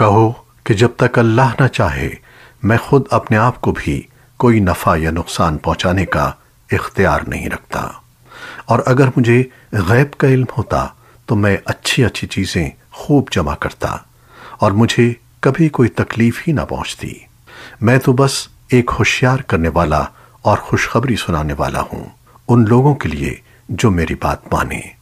کہو کہ جب تک اللہ نہ چاہے، میں خود اپنے آپ کو بھی کوئی نفع یا نقصان پہنچانے کا اختیار نہیں رکھتا۔ اور اگر مجھے غیب کا علم ہوتا، تو میں اچھی اچھی چیزیں خوب جمع کرتا اور مجھے کبھی کوئی تکلیف ہی نہ پہنچتی۔ میں تو بس ایک ہوشیار کرنے والا اور خوشخبری سنانے والا ہوں، ان لوگوں کے لیے جو میری بات مانیں